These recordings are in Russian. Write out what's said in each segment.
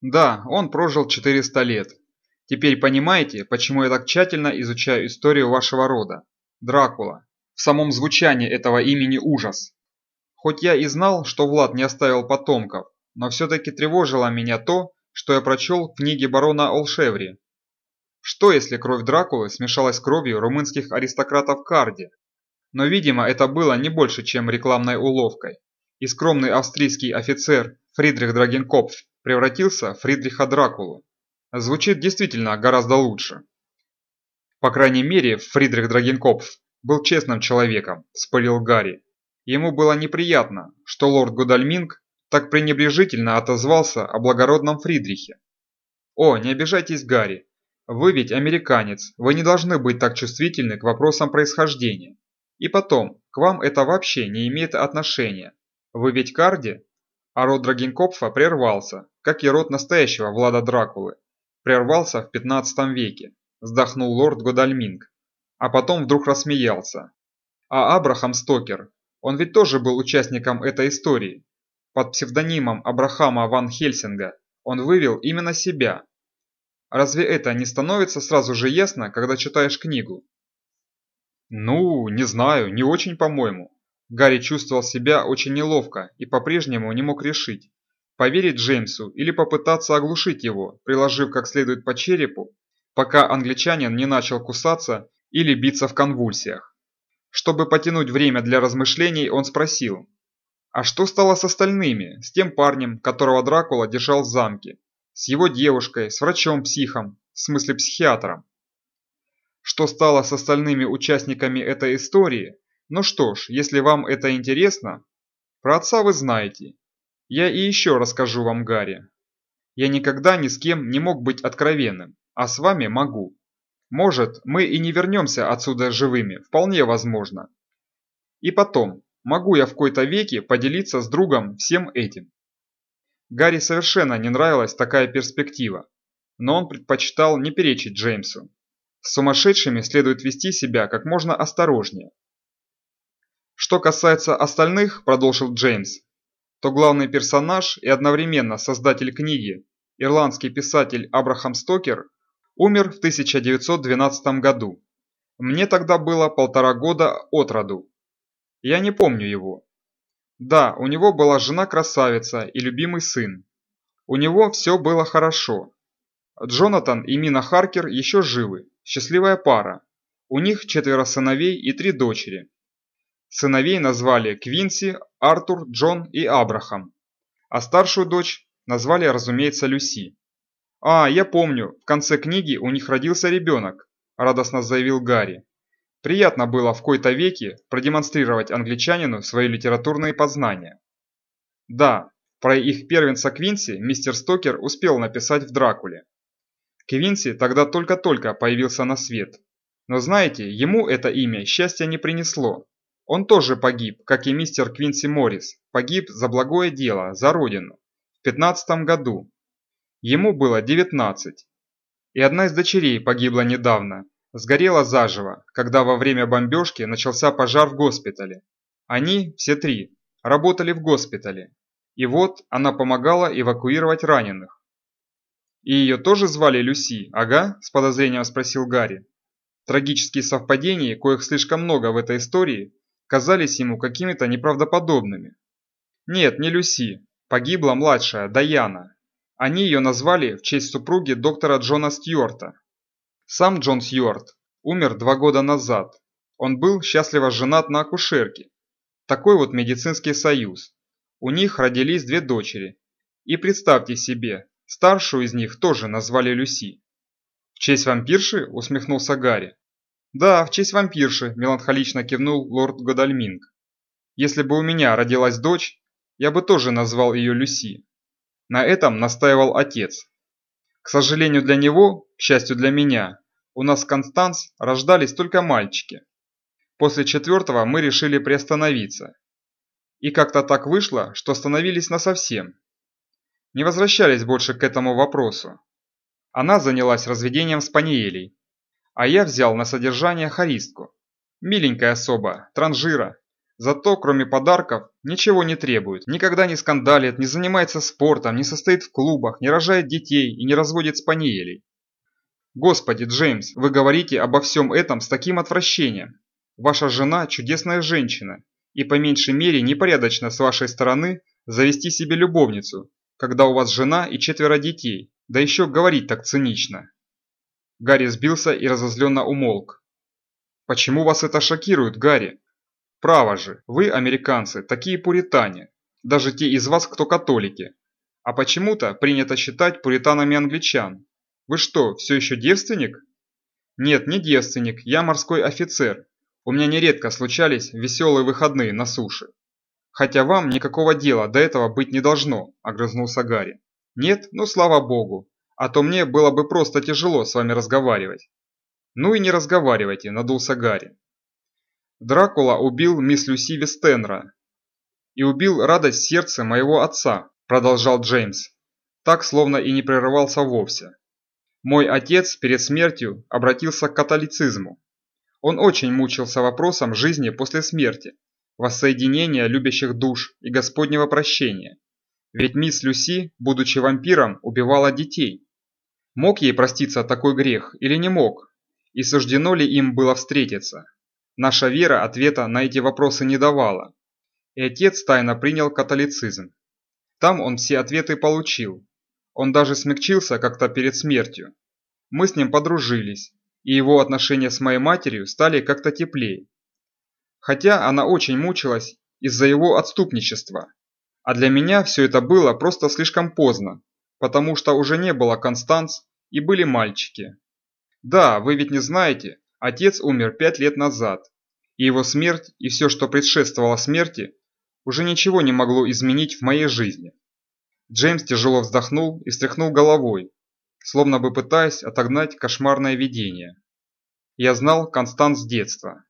Да, он прожил 400 лет. Теперь понимаете, почему я так тщательно изучаю историю вашего рода? Дракула. В самом звучании этого имени ужас. Хоть я и знал, что Влад не оставил потомков, но все-таки тревожило меня то, что я прочел в книге барона Олшеври. Что если кровь Дракулы смешалась с кровью румынских аристократов Карди? Но, видимо, это было не больше, чем рекламной уловкой. И скромный австрийский офицер Фридрих Драгенкопф превратился в Фридриха Дракулу. Звучит действительно гораздо лучше. По крайней мере, Фридрих Драгенкопф был честным человеком, спылил Гарри. Ему было неприятно, что лорд Гудальминг так пренебрежительно отозвался о благородном Фридрихе. «О, не обижайтесь, Гарри. Вы ведь американец, вы не должны быть так чувствительны к вопросам происхождения. И потом, к вам это вообще не имеет отношения. Вы ведь Карди?» А род Драгенкопфа прервался, как и род настоящего Влада Дракулы. Прервался в 15 веке, вздохнул лорд Годальминг. А потом вдруг рассмеялся. А Абрахам Стокер, он ведь тоже был участником этой истории. Под псевдонимом Абрахама ван Хельсинга он вывел именно себя. Разве это не становится сразу же ясно, когда читаешь книгу? Ну, не знаю, не очень, по-моему. Гарри чувствовал себя очень неловко и по-прежнему не мог решить, поверить Джеймсу или попытаться оглушить его, приложив как следует по черепу, пока англичанин не начал кусаться или биться в конвульсиях. Чтобы потянуть время для размышлений, он спросил, а что стало с остальными, с тем парнем, которого Дракула держал в замке, с его девушкой, с врачом-психом, в смысле психиатром? Что стало с остальными участниками этой истории, ну что ж, если вам это интересно, про отца вы знаете. Я и еще расскажу вам, Гарри. Я никогда ни с кем не мог быть откровенным, а с вами могу. Может, мы и не вернемся отсюда живыми, вполне возможно. И потом, могу я в кои-то веке поделиться с другом всем этим. Гарри совершенно не нравилась такая перспектива, но он предпочитал не перечить Джеймсу. С сумасшедшими следует вести себя как можно осторожнее. Что касается остальных, продолжил Джеймс, то главный персонаж и одновременно создатель книги, ирландский писатель Абрахам Стокер, умер в 1912 году. Мне тогда было полтора года от роду. Я не помню его. Да, у него была жена-красавица и любимый сын. У него все было хорошо. Джонатан и Мина Харкер еще живы, счастливая пара. У них четверо сыновей и три дочери. Сыновей назвали Квинси, Артур, Джон и Абрахам. А старшую дочь назвали, разумеется, Люси. «А, я помню, в конце книги у них родился ребенок», – радостно заявил Гарри. Приятно было в кои-то веке продемонстрировать англичанину свои литературные познания. Да, про их первенца Квинси мистер Стокер успел написать в «Дракуле». Квинси тогда только-только появился на свет. Но знаете, ему это имя счастья не принесло. Он тоже погиб, как и мистер Квинси Моррис, погиб за благое дело, за родину, в 15 году. Ему было 19. И одна из дочерей погибла недавно, сгорела заживо, когда во время бомбежки начался пожар в госпитале. Они, все три, работали в госпитале. И вот она помогала эвакуировать раненых. «И ее тоже звали Люси, ага?» – с подозрением спросил Гарри. Трагические совпадения, коих слишком много в этой истории, казались ему какими-то неправдоподобными. Нет, не Люси. Погибла младшая, Даяна. Они ее назвали в честь супруги доктора Джона Стюарта. Сам Джон Стюарт умер два года назад. Он был счастливо женат на акушерке. Такой вот медицинский союз. У них родились две дочери. И представьте себе, старшую из них тоже назвали Люси. «В честь вампирши?» – усмехнулся Гарри. «Да, в честь вампирши», – меланхолично кивнул лорд Годальминг. «Если бы у меня родилась дочь, я бы тоже назвал ее Люси». На этом настаивал отец. К сожалению для него, к счастью для меня, у нас в Констанс рождались только мальчики. После четвертого мы решили приостановиться. И как-то так вышло, что остановились насовсем. Не возвращались больше к этому вопросу. Она занялась разведением спаниелей, а я взял на содержание харистку. Миленькая особа, транжира. Зато, кроме подарков, ничего не требует, никогда не скандалит, не занимается спортом, не состоит в клубах, не рожает детей и не разводит спаниелей. Господи, Джеймс, вы говорите обо всем этом с таким отвращением. Ваша жена – чудесная женщина, и по меньшей мере непорядочно с вашей стороны завести себе любовницу, когда у вас жена и четверо детей, да еще говорить так цинично. Гарри сбился и разозленно умолк. Почему вас это шокирует, Гарри? Право же, вы, американцы, такие пуритане, даже те из вас, кто католики. А почему-то принято считать пуританами англичан. Вы что, все еще девственник? Нет, не девственник, я морской офицер. У меня нередко случались веселые выходные на суше. Хотя вам никакого дела до этого быть не должно, огрызнулся Гарри. Нет, ну слава богу, а то мне было бы просто тяжело с вами разговаривать. Ну и не разговаривайте, надулся Гарри. Дракула убил мисс Люси Вестенра. И убил радость сердца моего отца, продолжал Джеймс, так словно и не прерывался вовсе. Мой отец перед смертью обратился к католицизму. Он очень мучился вопросом жизни после смерти, воссоединения любящих душ и Господнего прощения. Ведь мисс Люси, будучи вампиром, убивала детей. Мог ей проститься такой грех или не мог? И суждено ли им было встретиться? Наша вера ответа на эти вопросы не давала. И отец тайно принял католицизм. Там он все ответы получил. Он даже смягчился как-то перед смертью. Мы с ним подружились, и его отношения с моей матерью стали как-то теплее. Хотя она очень мучилась из-за его отступничества. А для меня все это было просто слишком поздно, потому что уже не было Констанц и были мальчики. Да, вы ведь не знаете, Отец умер пять лет назад, и его смерть и все, что предшествовало смерти, уже ничего не могло изменить в моей жизни. Джеймс тяжело вздохнул и встряхнул головой, словно бы пытаясь отогнать кошмарное видение. Я знал Констанс с детства.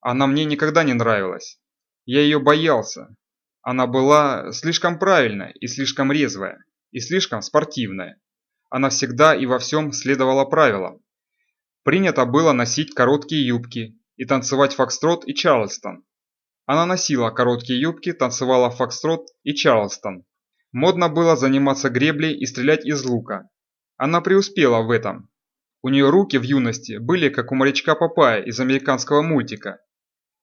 Она мне никогда не нравилась. Я ее боялся. Она была слишком правильная и слишком резвая, и слишком спортивная. Она всегда и во всем следовала правилам. Принято было носить короткие юбки и танцевать фокстрот и чарльстон. Она носила короткие юбки, танцевала фокстрот и чарльстон. Модно было заниматься греблей и стрелять из лука. Она преуспела в этом. У нее руки в юности были как у морячка Папая из американского мультика.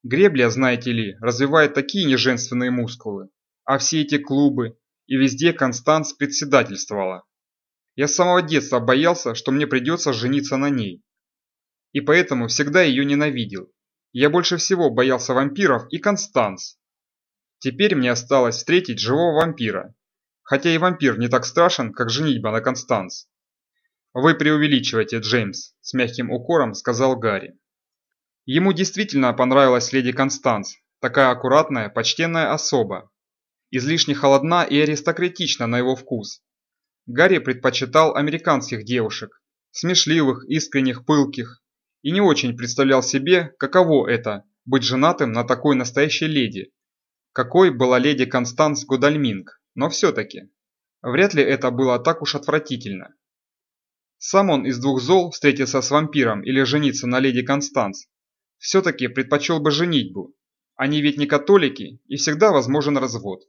Гребля, знаете ли, развивает такие неженственные мускулы. А все эти клубы, и везде Констанс председательствовала. Я с самого детства боялся, что мне придется жениться на ней и поэтому всегда ее ненавидел. Я больше всего боялся вампиров и Констанс. Теперь мне осталось встретить живого вампира, хотя и вампир не так страшен, как женитьба на Констанс. «Вы преувеличиваете, Джеймс», – с мягким укором сказал Гарри. Ему действительно понравилась леди Констанс, такая аккуратная, почтенная особа. Излишне холодна и аристократична на его вкус. Гарри предпочитал американских девушек, смешливых, искренних, пылких, и не очень представлял себе, каково это – быть женатым на такой настоящей леди. Какой была леди Констанс Гудальминг, но все-таки. Вряд ли это было так уж отвратительно. Сам он из двух зол встретиться с вампиром или жениться на леди Констанс. Все-таки предпочел бы женитьбу. Они ведь не католики, и всегда возможен развод.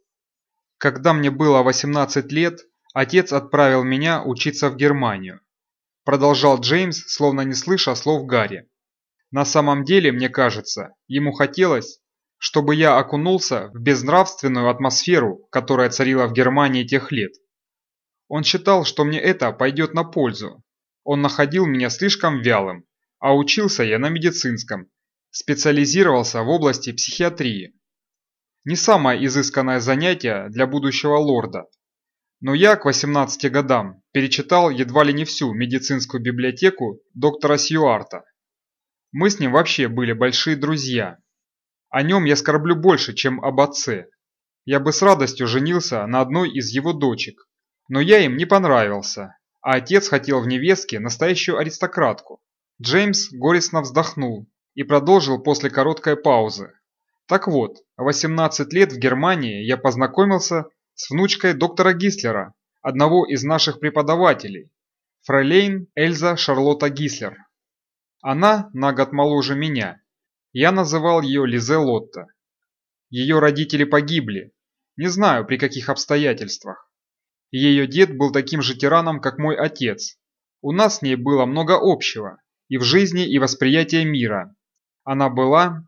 Когда мне было 18 лет, отец отправил меня учиться в Германию. Продолжал Джеймс, словно не слыша слов Гарри. На самом деле, мне кажется, ему хотелось, чтобы я окунулся в безнравственную атмосферу, которая царила в Германии тех лет. Он считал, что мне это пойдет на пользу. Он находил меня слишком вялым, а учился я на медицинском, специализировался в области психиатрии. Не самое изысканное занятие для будущего лорда, но я к 18 годам перечитал едва ли не всю медицинскую библиотеку доктора Сьюарта. Мы с ним вообще были большие друзья. О нем я скорблю больше, чем об отце. Я бы с радостью женился на одной из его дочек, но я им не понравился, а отец хотел в невестке настоящую аристократку. Джеймс горестно вздохнул и продолжил после короткой паузы. Так вот, в 18 лет в Германии я познакомился с внучкой доктора Гислера, одного из наших преподавателей, фролейн Эльза Шарлотта Гислер. Она на год моложе меня. Я называл ее Лизе Лотта. Ее родители погибли. Не знаю, при каких обстоятельствах. Ее дед был таким же тираном, как мой отец. У нас с ней было много общего. И в жизни, и восприятии мира. Она была...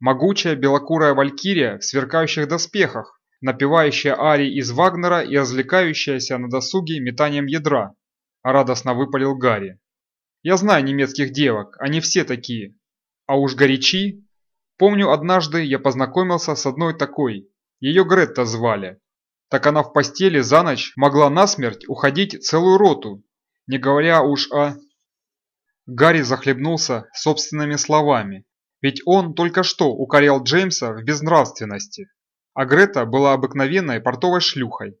Могучая белокурая валькирия в сверкающих доспехах, напевающая арии из Вагнера и развлекающаяся на досуге метанием ядра, радостно выпалил Гарри. Я знаю немецких девок, они все такие. А уж горячи. Помню, однажды я познакомился с одной такой. Ее Гретта звали. Так она в постели за ночь могла насмерть уходить целую роту, не говоря уж о... Гарри захлебнулся собственными словами, ведь он только что укорял Джеймса в безнравственности, а была обыкновенной портовой шлюхой.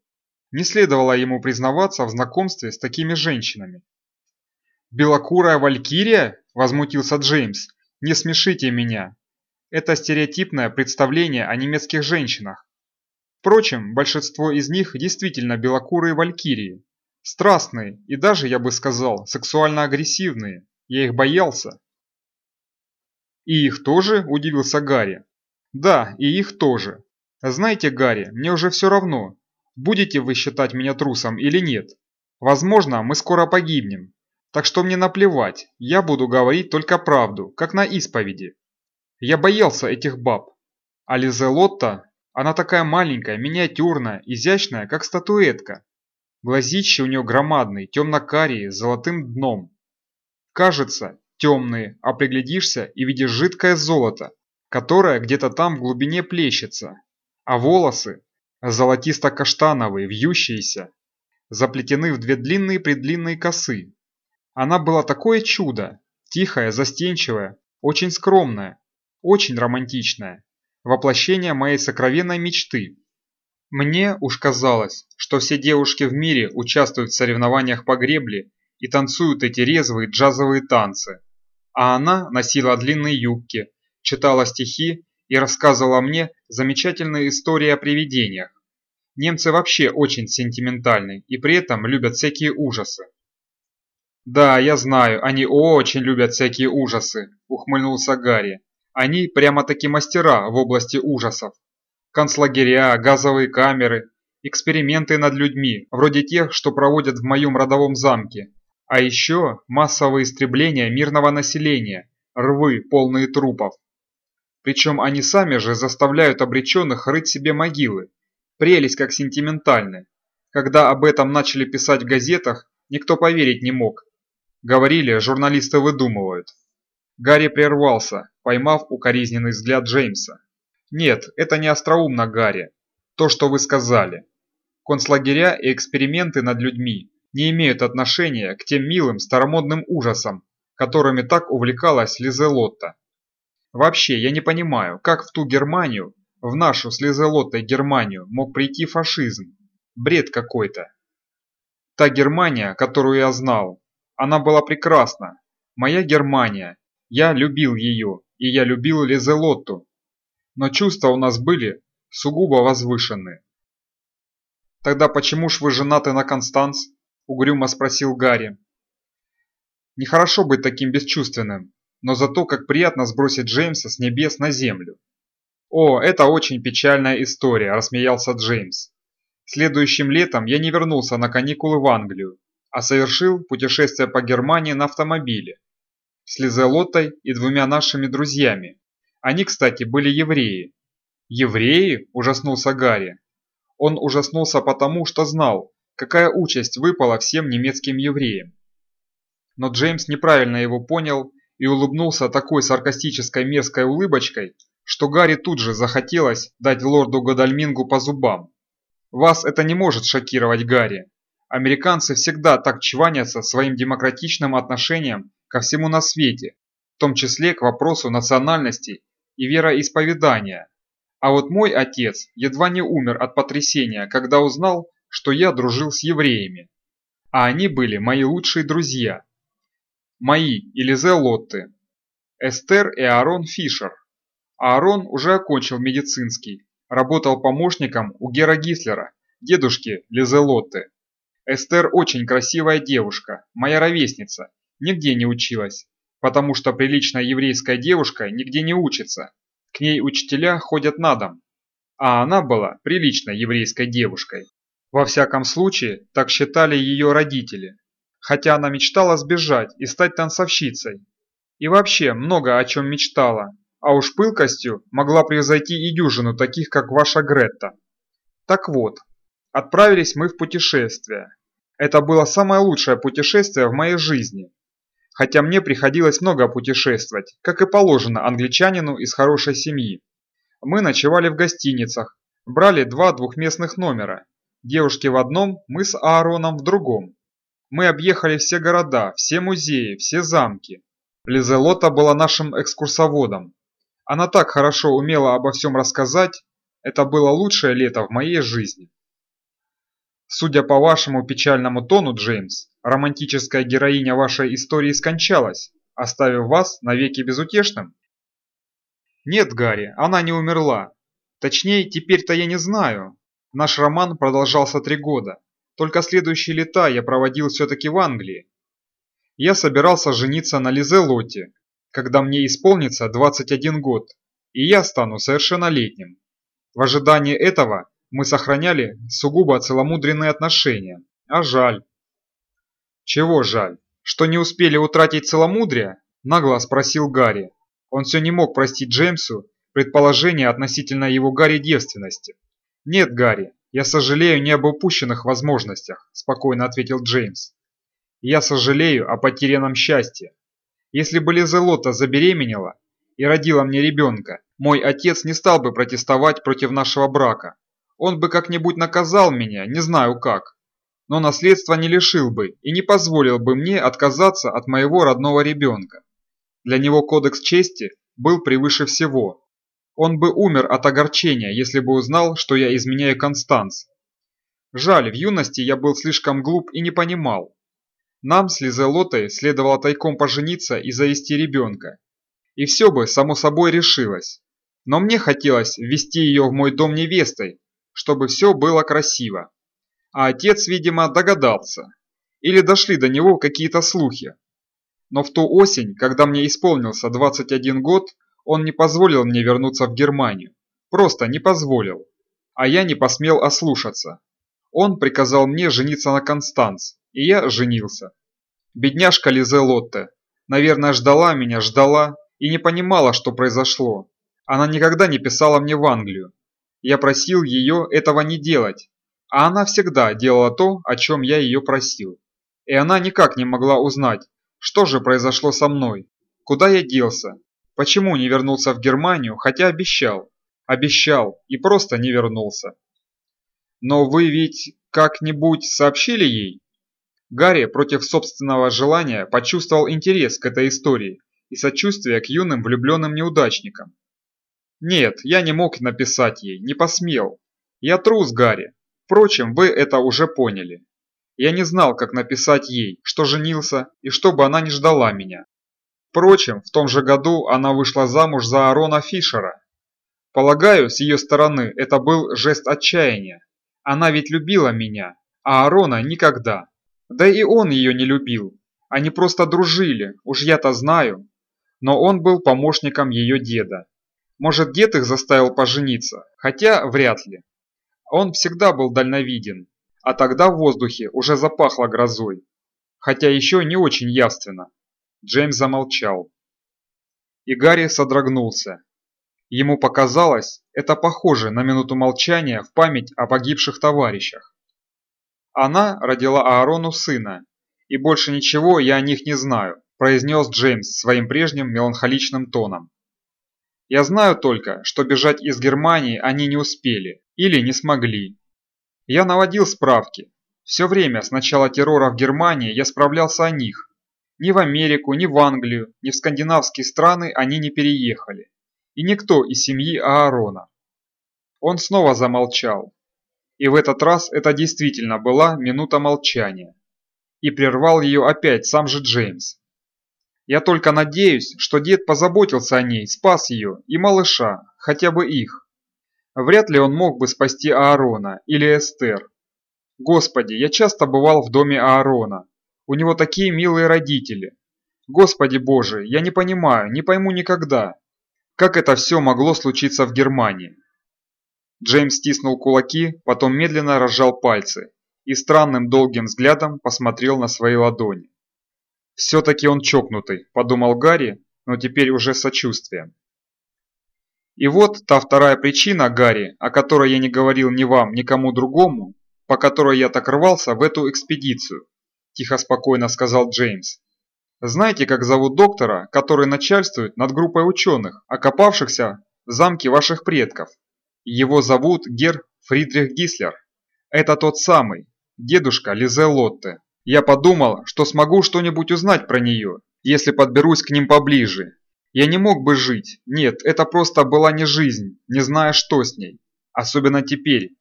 Не следовало ему признаваться в знакомстве с такими женщинами. «Белокурая валькирия?» – возмутился Джеймс. «Не смешите меня. Это стереотипное представление о немецких женщинах. Впрочем, большинство из них действительно белокурые валькирии. Страстные и даже, я бы сказал, сексуально агрессивные. Я их боялся». «И их тоже?» – удивился Гарри. «Да, и их тоже. Знаете, Гарри, мне уже все равно, будете вы считать меня трусом или нет. Возможно, мы скоро погибнем, так что мне наплевать, я буду говорить только правду, как на исповеди. Я боялся этих баб. А Лизелотта, она такая маленькая, миниатюрная, изящная, как статуэтка. Глазища у нее громадные, темно-карие, с золотым дном. Кажется, темные, а приглядишься и видишь жидкое золото, которое где-то там в глубине плещется. А волосы золотисто-каштановые, вьющиеся, заплетены в две длинные-предлинные косы, она была такое чудо, тихая, застенчивая, очень скромная, очень романтичная, воплощение моей сокровенной мечты. Мне уж казалось, что все девушки в мире участвуют в соревнованиях по гребле и танцуют эти резвые джазовые танцы. А она носила длинные юбки, читала стихи и рассказывала мне замечательные истории о привидениях. Немцы вообще очень сентиментальны и при этом любят всякие ужасы. «Да, я знаю, они очень любят всякие ужасы», – ухмыльнулся Гарри. «Они прямо-таки мастера в области ужасов. Концлагеря, газовые камеры, эксперименты над людьми, вроде тех, что проводят в моем родовом замке. А еще массовые истребления мирного населения, рвы, полные трупов. Причем они сами же заставляют обреченных рыть себе могилы. Прелесть как сентиментальны. Когда об этом начали писать в газетах, никто поверить не мог, Говорили, журналисты выдумывают. Гарри прервался, поймав укоризненный взгляд Джеймса. «Нет, это не остроумно, Гарри. То, что вы сказали. Концлагеря и эксперименты над людьми не имеют отношения к тем милым старомодным ужасам, которыми так увлекалась Лизелотта. Вообще, я не понимаю, как в ту Германию, в нашу с Лизелоттой Германию, мог прийти фашизм. Бред какой-то. Та Германия, которую я знал, она была прекрасна. Моя Германия. Я любил ее, и я любил Лизелотту. Но чувства у нас были сугубо возвышенные. «Тогда почему ж вы женаты на Констанс?» – угрюмо спросил Гарри. Нехорошо быть таким бесчувственным, но зато как приятно сбросить Джеймса с небес на землю. «О, это очень печальная история», – рассмеялся Джеймс. «Следующим летом я не вернулся на каникулы в Англию, а совершил путешествие по Германии на автомобиле с Лизелотой и двумя нашими друзьями. Они, кстати, были евреи. «Евреи?» – ужаснулся Гарри. Он ужаснулся потому, что знал, какая участь выпала всем немецким евреям. Но Джеймс неправильно его понял и улыбнулся такой саркастической мерзкой улыбочкой, что Гарри тут же захотелось дать лорду Годальмингу по зубам. «Вас это не может шокировать, Гарри. Американцы всегда так чванятся своим демократичным отношением ко всему на свете, в том числе к вопросу национальности и вероисповедания. А вот мой отец едва не умер от потрясения, когда узнал, что я дружил с евреями. А они были мои лучшие друзья. Мои и Лизе Лотты. Эстер и Аарон Фишер. Аарон уже окончил медицинский, работал помощником у Гера Гислера, дедушки Лизе Лотты. Эстер очень красивая девушка, моя ровесница, нигде не училась, потому что приличная еврейская девушка нигде не учится. К ней учителя ходят на дом. А она была приличной еврейской девушкой. Во всяком случае, так считали ее родители. Хотя она мечтала сбежать и стать танцовщицей. И вообще много о чем мечтала, а уж пылкостью могла превзойти и дюжину таких, как ваша Гретта. Так вот, отправились мы в путешествие. Это было самое лучшее путешествие в моей жизни. Хотя мне приходилось много путешествовать, как и положено англичанину из хорошей семьи. Мы ночевали в гостиницах, брали два двухместных номера. Девушки в одном, мы с Аароном в другом. Мы объехали все города, все музеи, все замки. Лизелота была нашим экскурсоводом. Она так хорошо умела обо всем рассказать, это было лучшее лето в моей жизни. Судя по вашему печальному тону, Джеймс, романтическая героиня вашей истории скончалась, оставив вас навеки безутешным? Нет, Гарри, она не умерла. Точнее, теперь-то я не знаю. Наш роман продолжался три года. Только следующие лета я проводил все-таки в Англии. Я собирался жениться на Лизе Лотте, когда мне исполнится 21 год, и я стану совершеннолетним. В ожидании этого мы сохраняли сугубо целомудренные отношения. А жаль. Чего жаль? Что не успели утратить целомудрие? Нагло спросил Гарри. Он все не мог простить Джеймсу предположение относительно его Гарри девственности. «Нет, Гарри, я сожалею не об упущенных возможностях», – спокойно ответил Джеймс. «Я сожалею о потерянном счастье. Если бы Лизелота забеременела и родила мне ребенка, мой отец не стал бы протестовать против нашего брака. Он бы как-нибудь наказал меня, не знаю как. Но наследства не лишил бы и не позволил бы мне отказаться от моего родного ребенка. Для него кодекс чести был превыше всего. Он бы умер от огорчения, если бы узнал, что я изменяю Констанс. Жаль, в юности я был слишком глуп и не понимал. Нам с Лизелотой следовало тайком пожениться и завести ребенка. И все бы, само собой, решилось. Но мне хотелось ввести ее в мой дом невестой, чтобы все было красиво. А отец, видимо, догадался. Или дошли до него какие-то слухи. Но в ту осень, когда мне исполнился 21 год, он не позволил мне вернуться в Германию. Просто не позволил. А я не посмел ослушаться. Он приказал мне жениться на Констанс, и я женился. Бедняжка Лизе Лотте, наверное, ждала меня, ждала и не понимала, что произошло. Она никогда не писала мне в Англию. Я просил ее этого не делать, а она всегда делала то, о чем я ее просил. И она никак не могла узнать, что же произошло со мной, куда я делся, почему не вернулся в Германию, хотя обещал. Обещал и просто не вернулся. Но вы ведь как-нибудь сообщили ей? Гарри против собственного желания почувствовал интерес к этой истории и сочувствие к юным влюбленным неудачникам. Нет, я не мог написать ей, не посмел. Я трус, Гарри. Впрочем, вы это уже поняли. Я не знал, как написать ей, что женился и чтобы она не ждала меня. Впрочем, в том же году она вышла замуж за Арона Фишера. Полагаю, с ее стороны это был жест отчаяния. Она ведь любила меня, а Арона никогда. Да и он ее не любил. Они просто дружили, уж я-то знаю. Но он был помощником ее деда. Может, дед их заставил пожениться, хотя вряд ли. Он всегда был дальновиден, а тогда в воздухе уже запахло грозой. Хотя еще не очень явственно. Джеймс замолчал. И Гарри содрогнулся. Ему показалось, это похоже на минуту молчания в память о погибших товарищах. Она родила Аарону сына, и больше ничего я о них не знаю, произнес Джеймс своим прежним меланхоличным тоном. Я знаю только, что бежать из Германии они не успели или не смогли. Я наводил справки. Все время с начала террора в Германии я справлялся о них. Ни в Америку, ни в Англию, ни в скандинавские страны они не переехали. И никто из семьи Аарона. Он снова замолчал, и в этот раз это действительно была минута молчания. И прервал ее опять сам же Джеймс. Я только надеюсь, что дед позаботился о ней, спас ее и малыша, хотя бы их. Вряд ли он мог бы спасти Аарона или Эстер. Господи, я часто бывал в доме Аарона. У него такие милые родители. Господи Боже, я не понимаю, не пойму никогда. Как это все могло случиться в Германии? Джеймс стиснул кулаки, потом медленно разжал пальцы и странным долгим взглядом посмотрел на свои ладони. «Все-таки он чокнутый», – подумал Гарри, но теперь уже с сочувствием. И вот та вторая причина, Гарри, о которой я не говорил ни вам, ни кому другому, по которой я так рвался в эту экспедицию, тихо спокойно сказал Джеймс. Знаете, как зовут доктора, который начальствует над группой ученых, окопавшихся в замке ваших предков? Его зовут Гер Фридрих Гислер. Это тот самый, дедушка Лизе Лотте. Я подумал, что смогу что-нибудь узнать про нее, если подберусь к ним поближе. Я не мог бы жить. Нет, это просто была не жизнь, не зная, что с ней. Особенно теперь,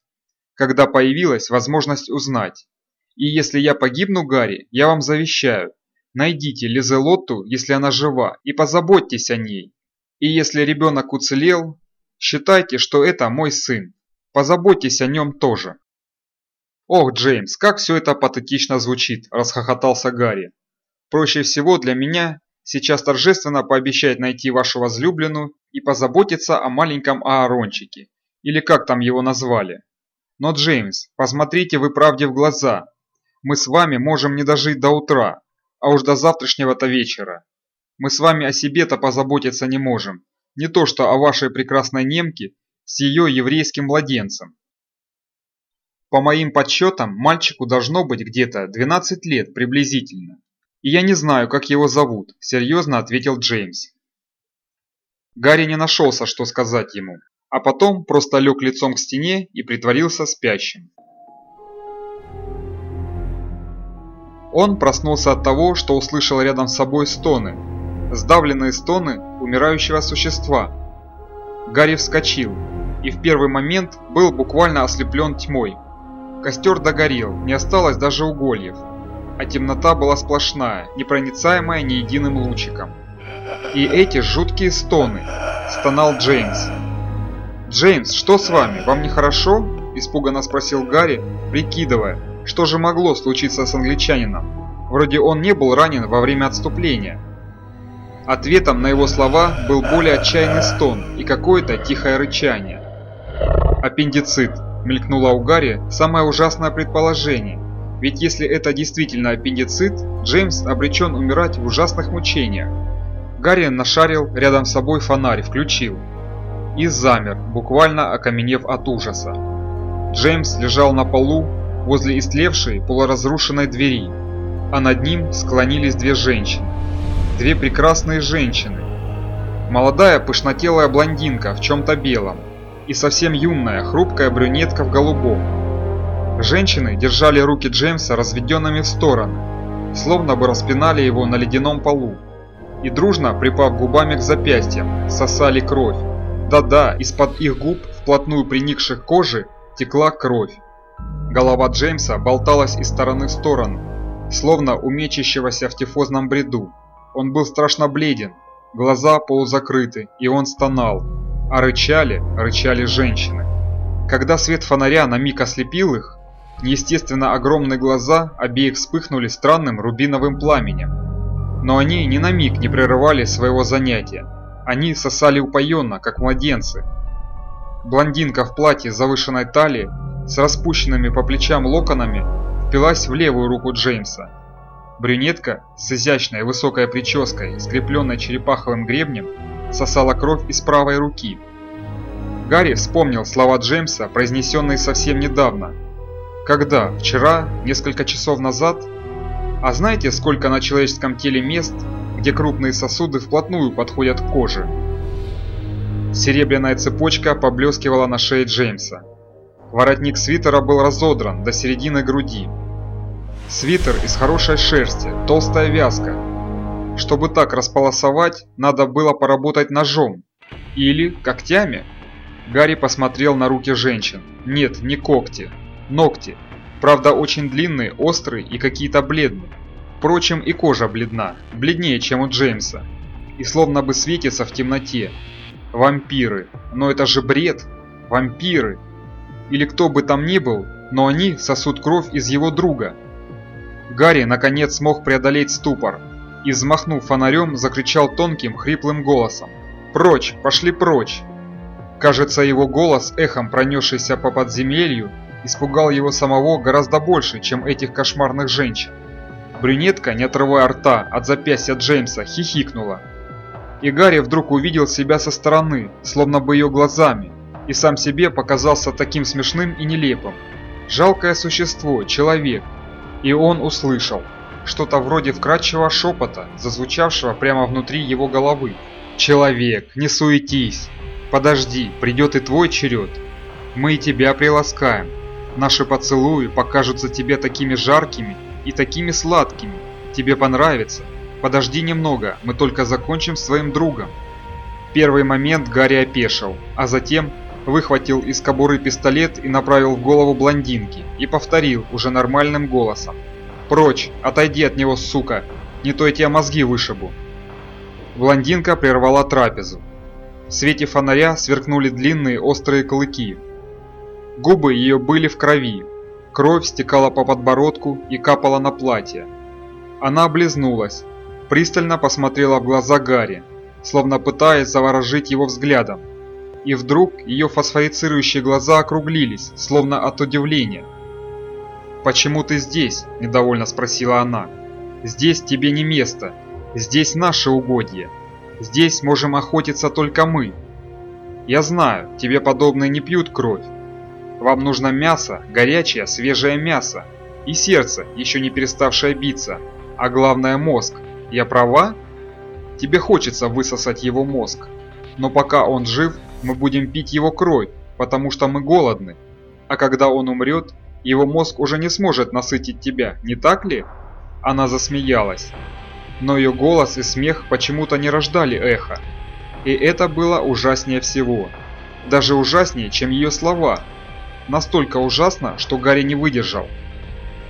когда появилась возможность узнать. И если я погибну, Гарри, я вам завещаю, Найдите Лизелотту, если она жива, и позаботьтесь о ней. И если ребенок уцелел, считайте, что это мой сын. Позаботьтесь о нем тоже. Ох, Джеймс, как все это патетично звучит, расхохотался Гарри. Проще всего для меня сейчас торжественно пообещать найти вашу возлюбленную и позаботиться о маленьком Аарончике, или как там его назвали. Но, Джеймс, посмотрите вы правде в глаза. Мы с вами можем не дожить до утра, а уж до завтрашнего-то вечера. Мы с вами о себе-то позаботиться не можем, не то что о вашей прекрасной немке с ее еврейским младенцем. По моим подсчетам, мальчику должно быть где-то 12 лет приблизительно. И я не знаю, как его зовут, серьезно ответил Джеймс. Гарри не нашелся, что сказать ему, а потом просто лег лицом к стене и притворился спящим. Он проснулся от того, что услышал рядом с собой стоны, сдавленные стоны умирающего существа. Гарри вскочил и в первый момент был буквально ослеплен тьмой. Костер догорел, не осталось даже угольев, а темнота была сплошная, непроницаемая ни единым лучиком. И эти жуткие стоны, стонал Джеймс. «Джеймс, что с вами? Вам нехорошо?» – испуганно спросил Гарри, прикидывая, что же могло случиться с англичанином? Вроде он не был ранен во время отступления. Ответом на его слова был более отчаянный стон и какое-то тихое рычание. «Аппендицит», – мелькнуло у Гарри самое ужасное предположение. Ведь если это действительно аппендицит, Джеймс обречен умирать в ужасных мучениях. Гарри нашарил рядом с собой фонарь, включил. И замер, буквально окаменев от ужаса. Джеймс лежал на полу, возле истлевшей полуразрушенной двери, а над ним склонились две женщины. Две прекрасные женщины. Молодая пышнотелая блондинка в чем-то белом и совсем юная хрупкая брюнетка в голубом. Женщины держали руки Джеймса разведенными в стороны, словно бы распинали его на ледяном полу, и дружно, припав губами к запястьям, сосали кровь. Да-да, из-под их губ, вплотную приникших к коже, текла кровь. Голова Джеймса болталась из стороны в сторону, словно у в тифозном бреду. Он был страшно бледен, глаза полузакрыты, и он стонал. А рычали, рычали женщины. Когда свет фонаря на миг ослепил их, неестественно огромные глаза обеих вспыхнули странным рубиновым пламенем. Но они ни на миг не прерывали своего занятия. Они сосали упоенно, как младенцы. Блондинка в платье завышенной талии с распущенными по плечам локонами впилась в левую руку Джеймса. Брюнетка с изящной высокой прической, скрепленной черепаховым гребнем, сосала кровь из правой руки. Гарри вспомнил слова Джеймса, произнесенные совсем недавно. Когда? Вчера? Несколько часов назад? А знаете, сколько на человеческом теле мест, где крупные сосуды вплотную подходят к коже? Серебряная цепочка поблескивала на шее Джеймса. Воротник свитера был разодран до середины груди. Свитер из хорошей шерсти, толстая вязка. Чтобы так располосовать, надо было поработать ножом. Или когтями. Гарри посмотрел на руки женщин. Нет, не когти. Ногти. Правда, очень длинные, острые и какие-то бледные. Впрочем, и кожа бледна. Бледнее, чем у Джеймса. И словно бы светится в темноте. Вампиры. Но это же бред. Вампиры или кто бы там ни был, но они сосут кровь из его друга. Гарри наконец смог преодолеть ступор и, взмахнув фонарем, закричал тонким, хриплым голосом. Прочь, пошли прочь!» Кажется, его голос, эхом пронесшийся по подземелью, испугал его самого гораздо больше, чем этих кошмарных женщин. Брюнетка, не отрывая рта от запястья Джеймса, хихикнула. И Гарри вдруг увидел себя со стороны, словно бы ее глазами, и сам себе показался таким смешным и нелепым. Жалкое существо, человек. И он услышал что-то вроде вкрадчивого шепота, зазвучавшего прямо внутри его головы. «Человек, не суетись! Подожди, придет и твой черед. Мы и тебя приласкаем. Наши поцелуи покажутся тебе такими жаркими и такими сладкими. Тебе понравится. Подожди немного, мы только закончим с своим другом». первый момент Гарри опешил, а затем выхватил из кобуры пистолет и направил в голову блондинки и повторил уже нормальным голосом. «Прочь! Отойди от него, сука! Не то я тебе мозги вышибу!» Блондинка прервала трапезу. В свете фонаря сверкнули длинные острые клыки. Губы ее были в крови. Кровь стекала по подбородку и капала на платье. Она облизнулась, пристально посмотрела в глаза Гарри, словно пытаясь заворожить его взглядом. И вдруг ее фосфорицирующие глаза округлились, словно от удивления. «Почему ты здесь?» – недовольно спросила она. «Здесь тебе не место. Здесь наше угодье. Здесь можем охотиться только мы. Я знаю, тебе подобные не пьют кровь. Вам нужно мясо, горячее, свежее мясо. И сердце, еще не переставшее биться. А главное мозг. Я права? Тебе хочется высосать его мозг. Но пока он жив, мы будем пить его кровь, потому что мы голодны. А когда он умрет, его мозг уже не сможет насытить тебя, не так ли? Она засмеялась но ее голос и смех почему-то не рождали эхо. И это было ужаснее всего. Даже ужаснее, чем ее слова. Настолько ужасно, что Гарри не выдержал.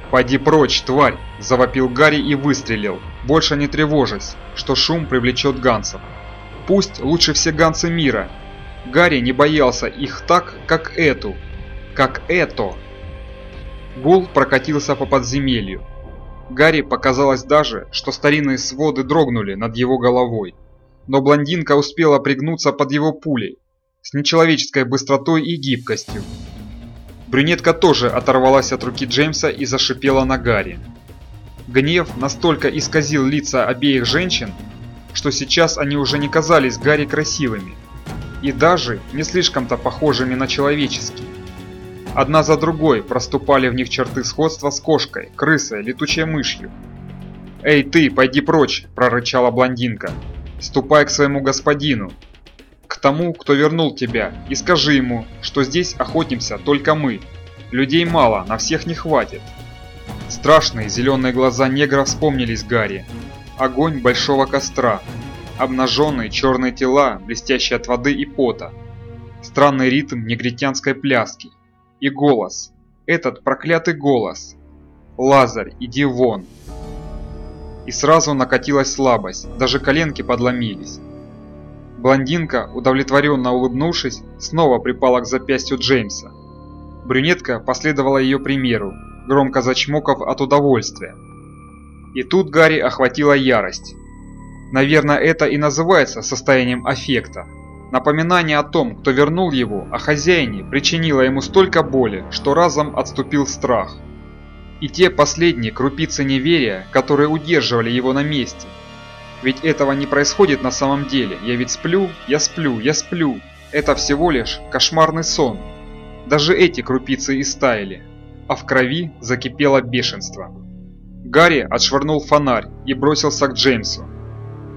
«Пойди прочь, тварь!» – завопил Гарри и выстрелил, больше не тревожась, что шум привлечет гансов. Пусть лучше все ганцы мира. Гарри не боялся их так, как эту. Как это. Гул прокатился по подземелью, Гарри показалось даже, что старинные своды дрогнули над его головой. Но блондинка успела пригнуться под его пулей, с нечеловеческой быстротой и гибкостью. Брюнетка тоже оторвалась от руки Джеймса и зашипела на Гарри. Гнев настолько исказил лица обеих женщин, что сейчас они уже не казались Гарри красивыми и даже не слишком-то похожими на человеческие. Одна за другой проступали в них черты сходства с кошкой, крысой, летучей мышью. «Эй ты, пойди прочь!» – прорычала блондинка. «Ступай к своему господину, к тому, кто вернул тебя, и скажи ему, что здесь охотимся только мы. Людей мало, на всех не хватит». Страшные зеленые глаза негра вспомнились Гарри. Огонь большого костра, обнаженные черные тела, блестящие от воды и пота. Странный ритм негритянской пляски, и голос. Этот проклятый голос. «Лазарь, иди вон!» И сразу накатилась слабость, даже коленки подломились. Блондинка, удовлетворенно улыбнувшись, снова припала к запястью Джеймса. Брюнетка последовала ее примеру, громко зачмокав от удовольствия. И тут Гарри охватила ярость. Наверное, это и называется состоянием аффекта. Напоминание о том, кто вернул его, о хозяине, причинило ему столько боли, что разом отступил страх. И те последние крупицы неверия, которые удерживали его на месте. Ведь этого не происходит на самом деле. Я ведь сплю, я сплю, я сплю. Это всего лишь кошмарный сон. Даже эти крупицы истаяли, а в крови закипело бешенство. Гарри отшвырнул фонарь и бросился к Джеймсу.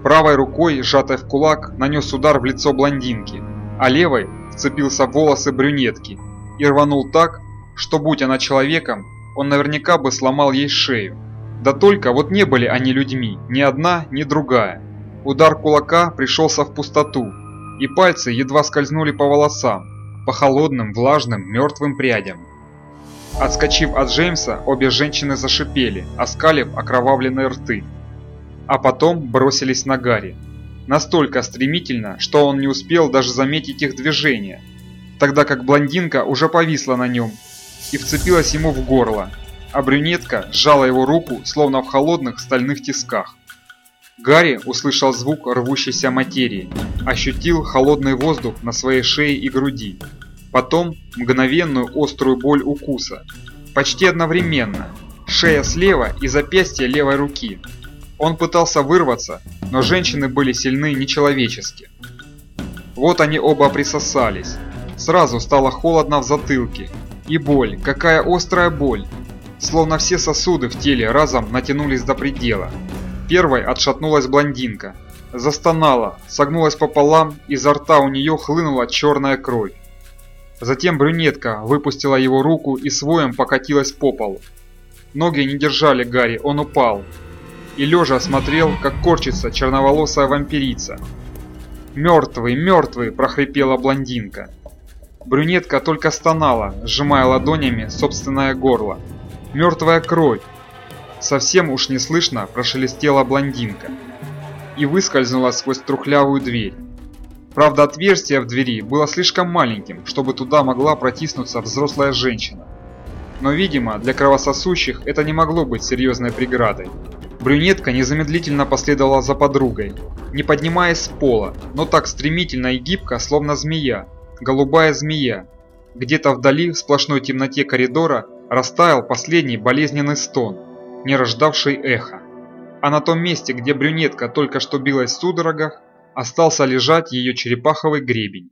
Правой рукой, сжатой в кулак, нанес удар в лицо блондинки, а левой вцепился в волосы брюнетки и рванул так, что будь она человеком, он наверняка бы сломал ей шею. Да только вот не были они людьми, ни одна, ни другая. Удар кулака пришелся в пустоту, и пальцы едва скользнули по волосам, по холодным, влажным, мертвым прядям. Отскочив от Джеймса, обе женщины зашипели, оскалив окровавленные рты а потом бросились на Гарри. Настолько стремительно, что он не успел даже заметить их движение, тогда как блондинка уже повисла на нем и вцепилась ему в горло, а брюнетка сжала его руку, словно в холодных стальных тисках. Гарри услышал звук рвущейся материи, ощутил холодный воздух на своей шее и груди. Потом мгновенную острую боль укуса. Почти одновременно. Шея слева и запястье левой руки. Он пытался вырваться, но женщины были сильны нечеловечески. Вот они оба присосались. Сразу стало холодно в затылке. И боль, какая острая боль. Словно все сосуды в теле разом натянулись до предела. Первой отшатнулась блондинка. Застонала, согнулась пополам, изо рта у нее хлынула черная кровь. Затем брюнетка выпустила его руку и своем покатилась по полу. Ноги не держали Гарри, он упал. И лежа смотрел, как корчится черноволосая вампирица. «Мертвый, мертвый!» – прохрипела блондинка. Брюнетка только стонала, сжимая ладонями собственное горло. «Мертвая кровь!» Совсем уж неслышно прошелестела блондинка и выскользнула сквозь трухлявую дверь. Правда, отверстие в двери было слишком маленьким, чтобы туда могла протиснуться взрослая женщина. Но, видимо, для кровососущих это не могло быть серьезной преградой. Брюнетка незамедлительно последовала за подругой, не поднимаясь с пола, но так стремительно и гибко, словно змея, голубая змея. Где-то вдали, в сплошной темноте коридора, растаял последний болезненный стон – не рождавший эхо. А на том месте, где брюнетка только что билась в судорогах, остался лежать ее черепаховый гребень.